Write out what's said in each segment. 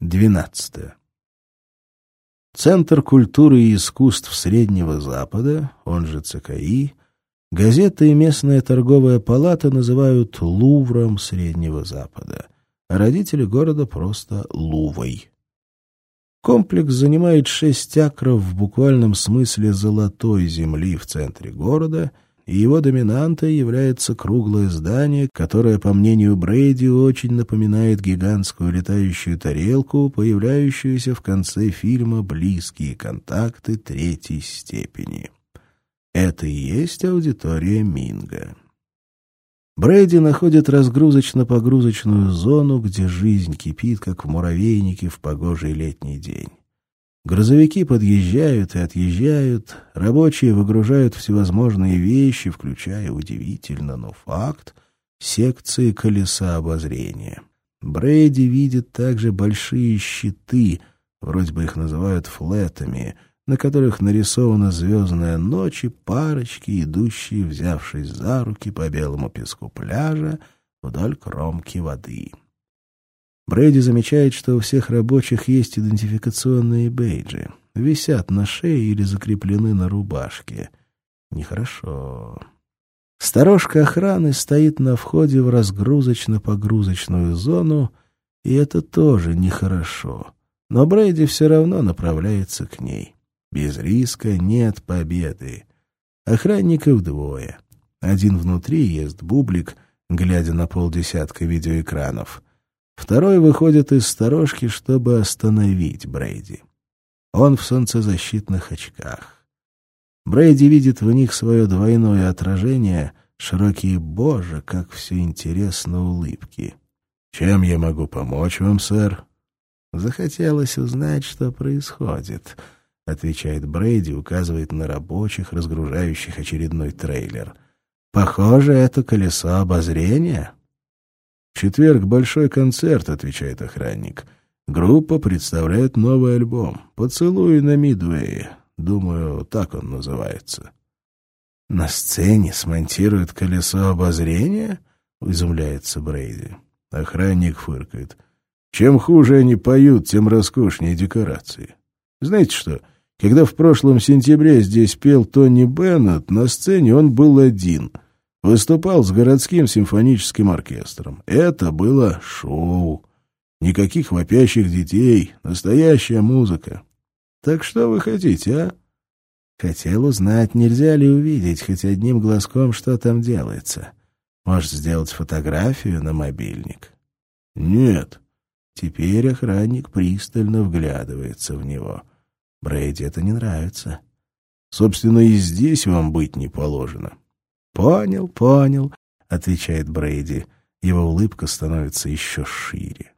12. Центр культуры и искусств Среднего Запада, он же ЦКИ, газета и местная торговая палата называют Лувром Среднего Запада, а родители города просто Лувой. Комплекс занимает шесть акров в буквальном смысле золотой земли в центре города — и его доминантой является круглое здание, которое, по мнению Брейди, очень напоминает гигантскую летающую тарелку, появляющуюся в конце фильма «Близкие контакты третьей степени». Это и есть аудитория Минга. Брейди находит разгрузочно-погрузочную зону, где жизнь кипит, как в муравейнике в погожий летний день. Грузовики подъезжают и отъезжают, рабочие выгружают всевозможные вещи, включая удивительно, но факт, секции колеса обозрения. Брейди видит также большие щиты, вроде бы их называют флетами, на которых нарисована звездная ночь и парочки, идущие, взявшись за руки по белому песку пляжа вдоль кромки воды. Брэди замечает, что у всех рабочих есть идентификационные бейджи. Висят на шее или закреплены на рубашке. Нехорошо. Сторожка охраны стоит на входе в разгрузочно-погрузочную зону, и это тоже нехорошо. Но Брэди все равно направляется к ней. Без риска нет победы. Охранников двое. Один внутри ест бублик, глядя на полдесятка видеоэкранов — Второй выходит из сторожки, чтобы остановить Брейди. Он в солнцезащитных очках. Брейди видит в них свое двойное отражение, широкие «Боже, как все интересно улыбки». «Чем я могу помочь вам, сэр?» «Захотелось узнать, что происходит», — отвечает Брейди, указывает на рабочих, разгружающих очередной трейлер. «Похоже, это колесо обозрения». «В четверг большой концерт», — отвечает охранник. «Группа представляет новый альбом. «Поцелуй на Мидвее». Думаю, так он называется». «На сцене смонтируют колесо обозрения?» — изумляется Брейди. Охранник фыркает. «Чем хуже они поют, тем роскошнее декорации. Знаете что, когда в прошлом сентябре здесь пел Тони Беннет, на сцене он был один — Выступал с городским симфоническим оркестром. Это было шоу. Никаких вопящих детей, настоящая музыка. Так что вы хотите, а? Хотел узнать, нельзя ли увидеть хоть одним глазком, что там делается. Может, сделать фотографию на мобильник? Нет. Теперь охранник пристально вглядывается в него. Брейди это не нравится. Собственно, и здесь вам быть не положено. «Понял, понял», — отвечает Брейди. Его улыбка становится еще шире.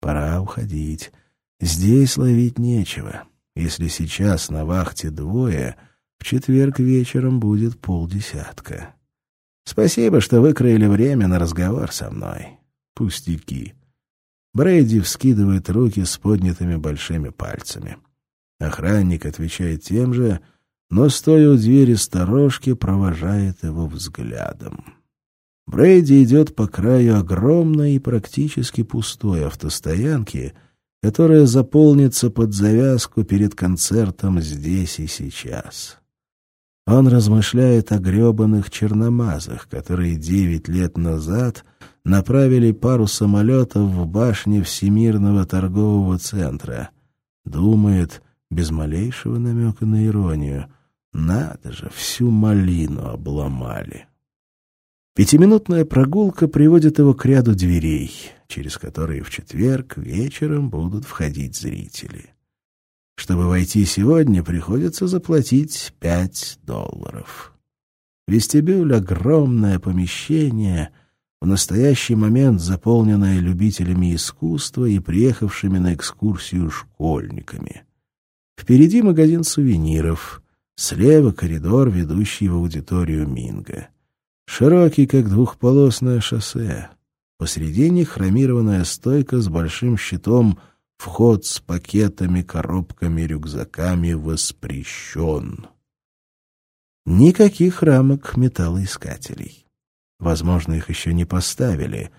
«Пора уходить. Здесь ловить нечего. Если сейчас на вахте двое, в четверг вечером будет полдесятка. Спасибо, что выкроили время на разговор со мной. Пустяки». Брейди вскидывает руки с поднятыми большими пальцами. Охранник отвечает тем же — но, стоя у двери сторожки, провожает его взглядом. Брейди идет по краю огромной и практически пустой автостоянки, которая заполнится под завязку перед концертом здесь и сейчас. Он размышляет о гребаных черномазах, которые девять лет назад направили пару самолетов в башне Всемирного торгового центра. Думает, без малейшего намека на иронию — надо же, всю малину обломали. Пятиминутная прогулка приводит его к ряду дверей, через которые в четверг вечером будут входить зрители. Чтобы войти сегодня, приходится заплатить пять долларов. Вестибюль — огромное помещение, в настоящий момент заполненное любителями искусства и приехавшими на экскурсию школьниками. Впереди магазин сувениров — Слева коридор, ведущий в аудиторию Минга. Широкий, как двухполосное шоссе. Посредине хромированная стойка с большим щитом «Вход с пакетами, коробками, рюкзаками воспрещен». Никаких рамок металлоискателей. Возможно, их еще не поставили,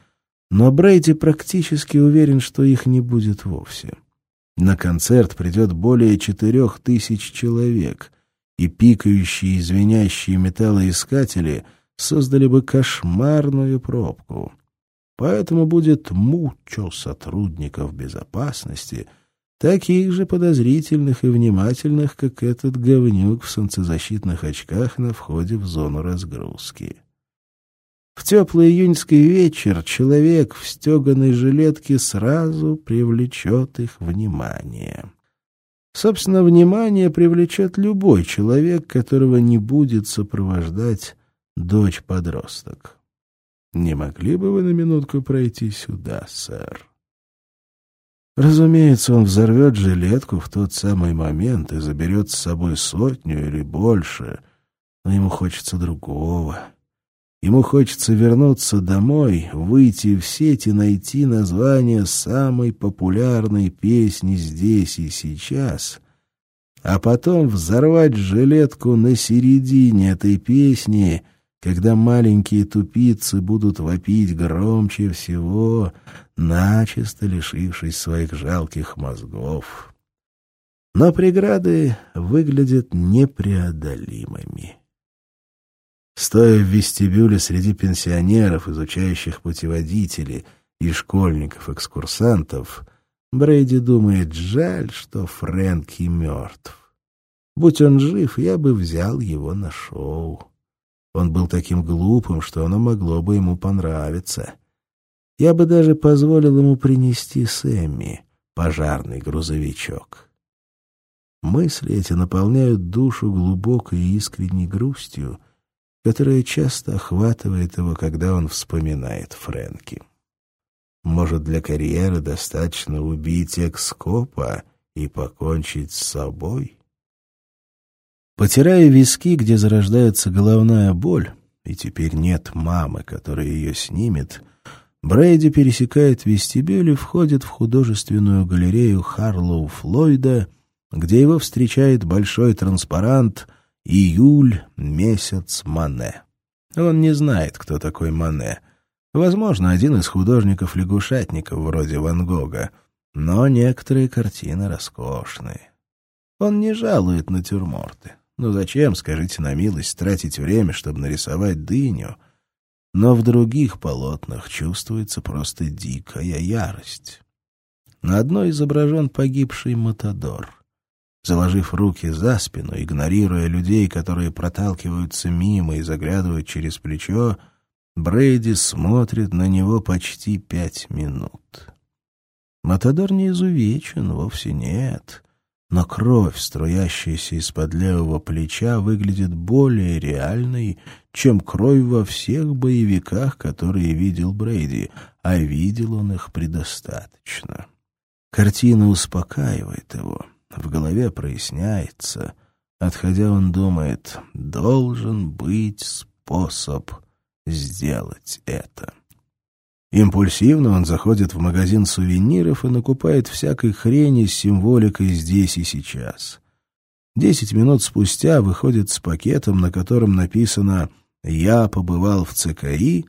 Но Брейди практически уверен, что их не будет вовсе. На концерт придет более четырех тысяч человек, и пикающие и звенящие металлоискатели создали бы кошмарную пробку. Поэтому будет мучо сотрудников безопасности, таких же подозрительных и внимательных, как этот говнюк в солнцезащитных очках на входе в зону разгрузки. В теплый июньский вечер человек в стеганой жилетке сразу привлечет их внимание. Собственно, внимание привлечет любой человек, которого не будет сопровождать дочь-подросток. Не могли бы вы на минутку пройти сюда, сэр? Разумеется, он взорвет жилетку в тот самый момент и заберет с собой сотню или больше, но ему хочется другого. Ему хочется вернуться домой, выйти в сеть и найти название самой популярной песни здесь и сейчас, а потом взорвать жилетку на середине этой песни, когда маленькие тупицы будут вопить громче всего, начисто лишившись своих жалких мозгов. Но преграды выглядят непреодолимыми. Стоя в вестибюле среди пенсионеров, изучающих путеводители, и школьников-экскурсантов, Брейди думает, жаль, что Фрэнки мертв. Будь он жив, я бы взял его на шоу. Он был таким глупым, что оно могло бы ему понравиться. Я бы даже позволил ему принести Сэмми пожарный грузовичок. Мысли эти наполняют душу глубокой и искренней грустью — которая часто охватывает его, когда он вспоминает Фрэнки. Может, для карьеры достаточно убить экскопа и покончить с собой? Потирая виски, где зарождается головная боль, и теперь нет мамы, которая ее снимет, Брейди пересекает вестибюль и входит в художественную галерею Харлоу Флойда, где его встречает большой транспарант — Июль — месяц Мане. Он не знает, кто такой Мане. Возможно, один из художников-лягушатников вроде Ван Гога, но некоторые картины роскошные. Он не жалует натюрморты. Ну зачем, скажите на милость, тратить время, чтобы нарисовать дыню? Но в других полотнах чувствуется просто дикая ярость. На одной изображен погибший Матадор — Заложив руки за спину, игнорируя людей, которые проталкиваются мимо и заглядывают через плечо, Брейди смотрит на него почти пять минут. Матадор не изувечен, вовсе нет, но кровь, струящаяся из-под левого плеча, выглядит более реальной, чем кровь во всех боевиках, которые видел Брейди, а видел он их предостаточно. Картина успокаивает его — в голове проясняется. Отходя, он думает, должен быть способ сделать это. Импульсивно он заходит в магазин сувениров и накупает всякой хрени с символикой здесь и сейчас. Десять минут спустя выходит с пакетом, на котором написано «Я побывал в ЦКИ»,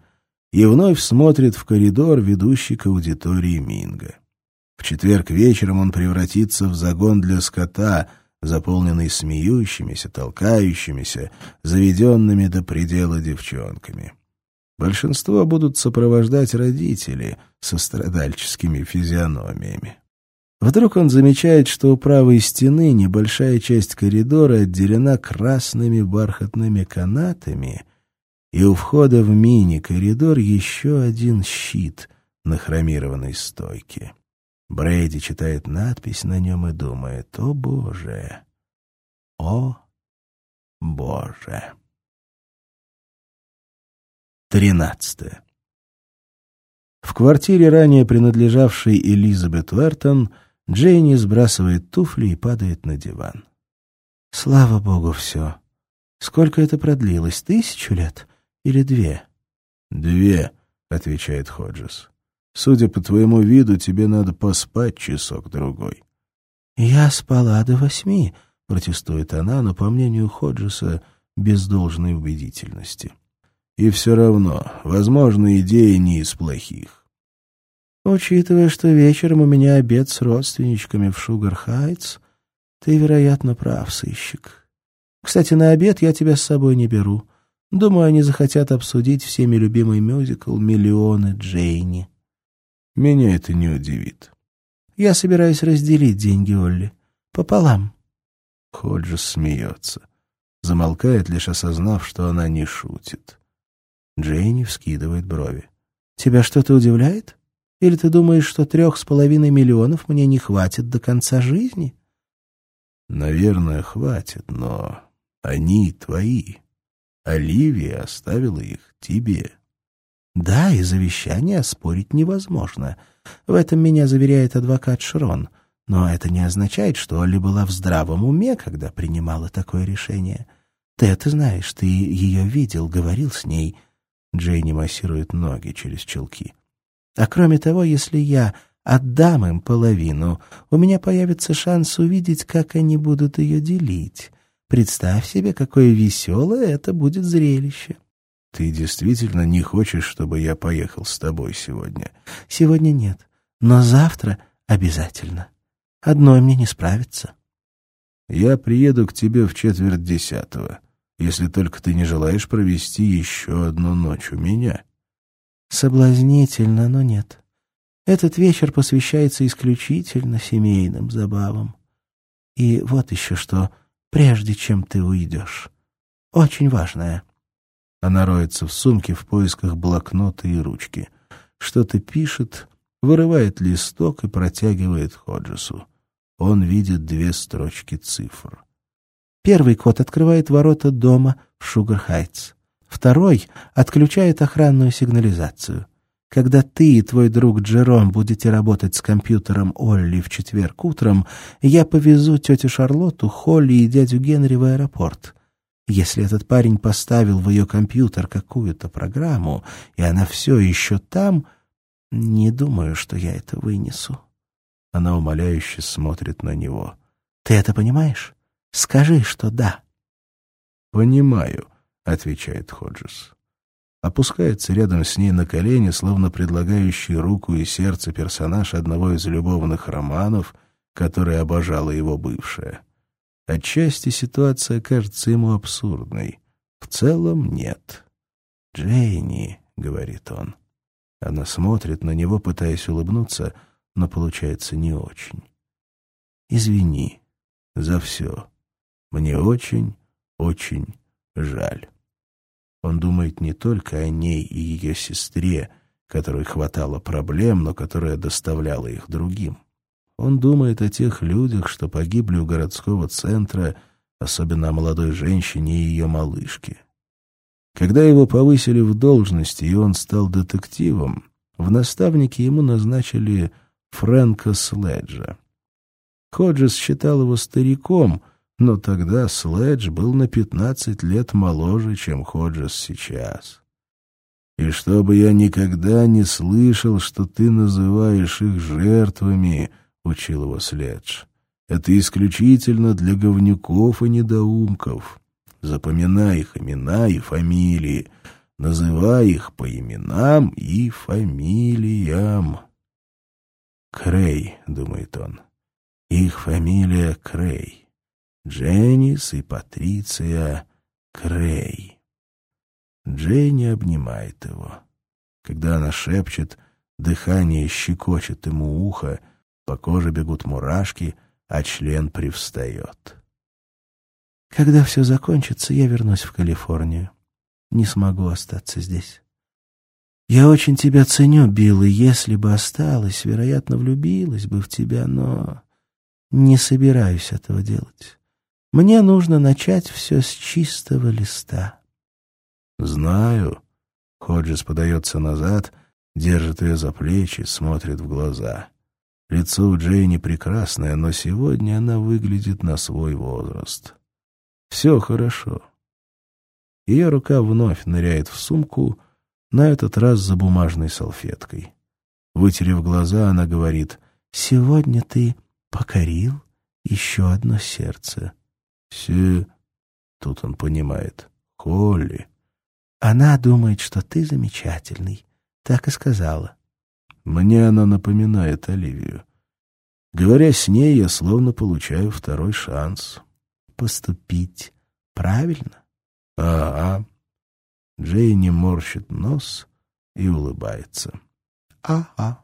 и вновь смотрит в коридор, ведущий к аудитории Минга. Четверг вечером он превратится в загон для скота, заполненный смеющимися, толкающимися, заведенными до предела девчонками. Большинство будут сопровождать родители со страдальческими физиономиями. Вдруг он замечает, что у правой стены небольшая часть коридора отделена красными бархатными канатами, и у входа в мини-коридор еще один щит на хромированной стойке. Брейди читает надпись на нем и думает, «О, Боже! О, Боже!» Тринадцатое. В квартире, ранее принадлежавшей Элизабет Уэртон, Джейни сбрасывает туфли и падает на диван. «Слава Богу, все. Сколько это продлилось? Тысячу лет или две?» «Две», — отвечает Ходжес. Судя по твоему виду, тебе надо поспать часок-другой». «Я спала до восьми», — протестует она, но, по мнению Ходжеса, без должной убедительности. «И все равно, возможно, идея не из плохих. Учитывая, что вечером у меня обед с родственничками в Шугар-Хайтс, ты, вероятно, прав, сыщик. Кстати, на обед я тебя с собой не беру. Думаю, они захотят обсудить всеми любимый мюзикл «Миллионы Джейни». Меня это не удивит. Я собираюсь разделить деньги, Олли. Пополам. Ходжес смеется. Замолкает, лишь осознав, что она не шутит. Джейни вскидывает брови. «Тебя что-то удивляет? Или ты думаешь, что трех с половиной миллионов мне не хватит до конца жизни?» «Наверное, хватит, но они твои. Оливия оставила их тебе». «Да, и завещание оспорить невозможно. В этом меня заверяет адвокат Шрон. Но это не означает, что Олли была в здравом уме, когда принимала такое решение. Ты это знаешь, ты ее видел, говорил с ней». Джейни массирует ноги через челки. «А кроме того, если я отдам им половину, у меня появится шанс увидеть, как они будут ее делить. Представь себе, какое веселое это будет зрелище». «Ты действительно не хочешь, чтобы я поехал с тобой сегодня?» «Сегодня нет, но завтра обязательно. Одной мне не справиться». «Я приеду к тебе в четверть десятого если только ты не желаешь провести еще одну ночь у меня. Соблазнительно, но нет. Этот вечер посвящается исключительно семейным забавам. И вот еще что, прежде чем ты уйдешь. Очень важное. Она роется в сумке в поисках блокнота и ручки. Что-то пишет, вырывает листок и протягивает Ходжесу. Он видит две строчки цифр. Первый код открывает ворота дома в Шугар-Хайтс. Второй отключает охранную сигнализацию. Когда ты и твой друг Джером будете работать с компьютером Олли в четверг утром, я повезу тетю Шарлотту, Холли и дядю Генри в аэропорт. Если этот парень поставил в ее компьютер какую-то программу, и она все еще там, не думаю, что я это вынесу. Она умоляюще смотрит на него. Ты это понимаешь? Скажи, что да. «Понимаю», — отвечает Ходжес. Опускается рядом с ней на колени, словно предлагающий руку и сердце персонаж одного из любовных романов, который обожала его бывшая. Отчасти ситуация кажется ему абсурдной. В целом нет. «Джейни», — говорит он. Она смотрит на него, пытаясь улыбнуться, но получается не очень. «Извини за все». Мне очень, очень жаль. Он думает не только о ней и ее сестре, которой хватало проблем, но которая доставляла их другим. Он думает о тех людях, что погибли у городского центра, особенно о молодой женщине и ее малышке. Когда его повысили в должности, и он стал детективом, в наставнике ему назначили Фрэнка Следжа. Ходжес считал его стариком — но тогда Следж был на пятнадцать лет моложе, чем Ходжес сейчас. И чтобы я никогда не слышал, что ты называешь их жертвами, — учил его Следж, — это исключительно для говнюков и недоумков. Запоминай их имена и фамилии, называй их по именам и фамилиям. «Крей», — думает он, — «их фамилия Крей». Дженнис и Патриция Крей. Дженни обнимает его. Когда она шепчет, дыхание щекочет ему ухо, по коже бегут мурашки, а член привстает. Когда все закончится, я вернусь в Калифорнию. Не смогу остаться здесь. Я очень тебя ценю, Билл, и если бы осталась, вероятно, влюбилась бы в тебя, но не собираюсь этого делать. Мне нужно начать все с чистого листа. Знаю. Ходжес подается назад, держит ее за плечи, смотрит в глаза. Лицо у Джейни прекрасное, но сегодня она выглядит на свой возраст. Все хорошо. Ее рука вновь ныряет в сумку, на этот раз за бумажной салфеткой. Вытерев глаза, она говорит, «Сегодня ты покорил еще одно сердце». Все... Тут он понимает. Холли. Она думает, что ты замечательный. Так и сказала. Мне она напоминает Оливию. Говоря с ней, я словно получаю второй шанс. Поступить правильно? А, а. Джейни морщит нос и улыбается. А-а.